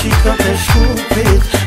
she come to